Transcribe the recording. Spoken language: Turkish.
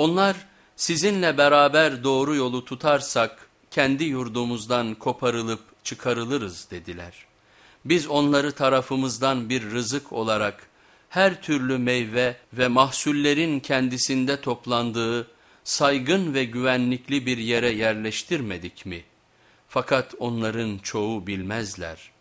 Onlar sizinle beraber doğru yolu tutarsak kendi yurdumuzdan koparılıp çıkarılırız dediler. Biz onları tarafımızdan bir rızık olarak her türlü meyve ve mahsullerin kendisinde toplandığı saygın ve güvenlikli bir yere yerleştirmedik mi? Fakat onların çoğu bilmezler.''